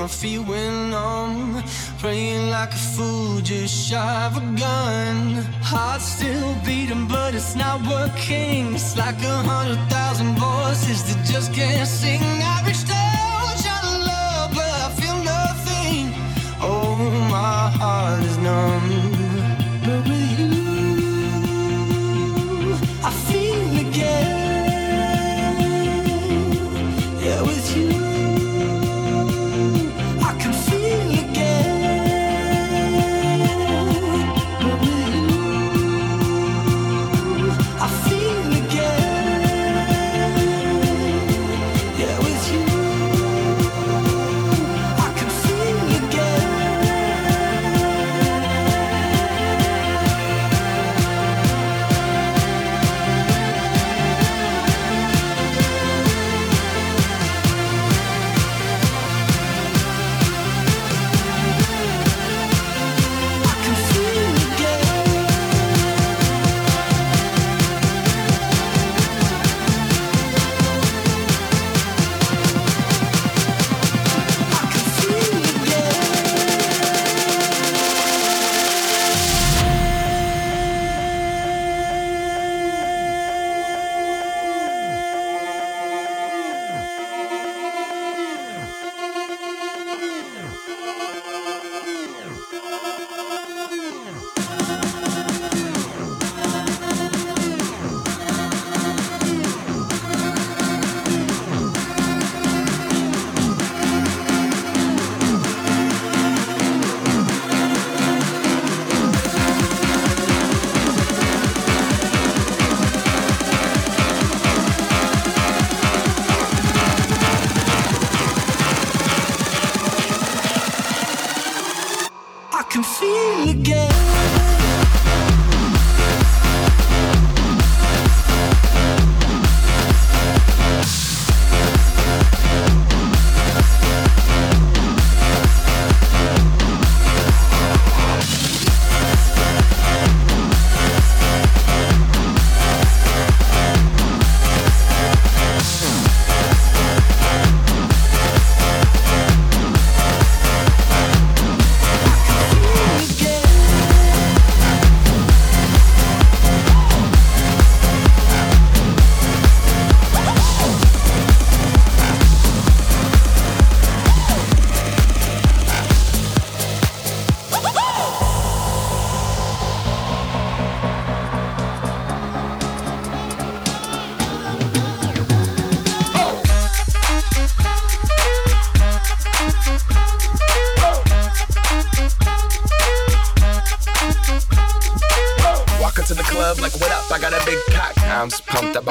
my feet went numb. Praying like a fool, just shy of a gun. Heart still beating, but it's not working. It's like a hundred thousand voices that just can't sing. I reached out, trying to love, but I feel nothing. Oh, my heart is numb.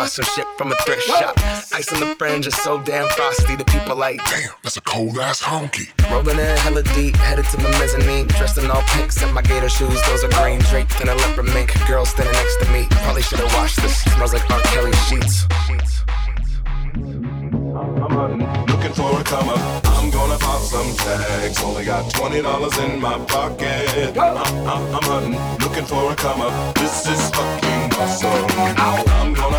Some shit from a thrift shop. Ice on the fringe is so damn frosty. The people like, damn, that's a cold ass honky. Rolling in hella deep, headed to the mezzanine. Dressed in all pink, set my gator shoes. Those are green draped in a leopard mink. Girl standing next to me. Probably should've washed this. Smells like R. Kelly sheets. I'm looking for a come up. I'm gonna pop some tags. Only got twenty dollars in my pocket. I'm, I'm, I'm hunting, looking for a come up. This is fucking awesome. I'm gonna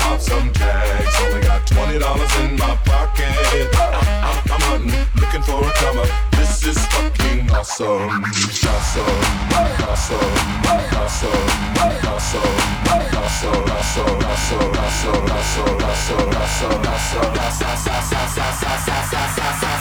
pop some tags. Only got twenty dollars in my pocket. I'm, I'm, I'm hunting, looking for a come up. This is fucking awesome. Awesome. Awesome. Awesome. Awesome. Awesome. Awesome. Awesome. Awesome. Awesome. Awesome. Awesome. Damn,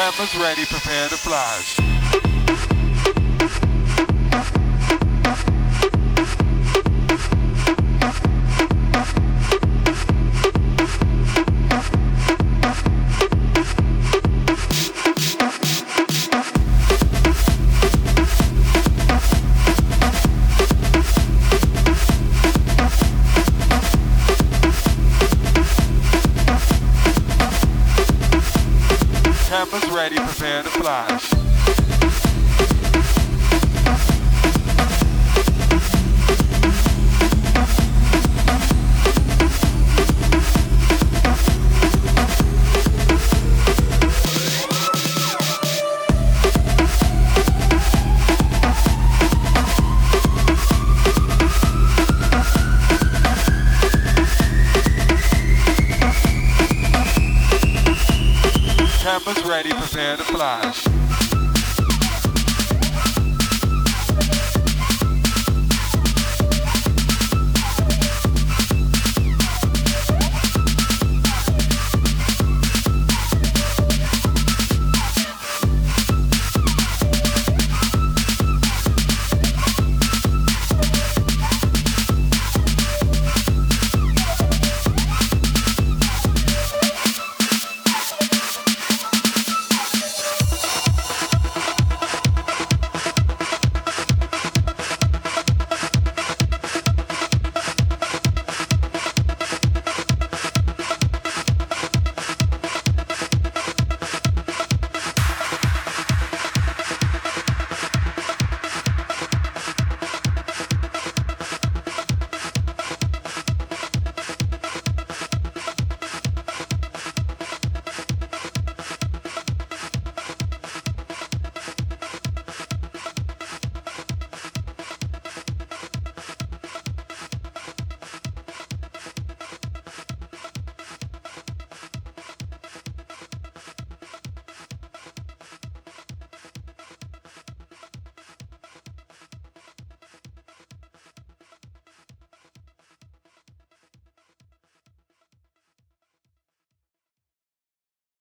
Campus ready, prepare to fly.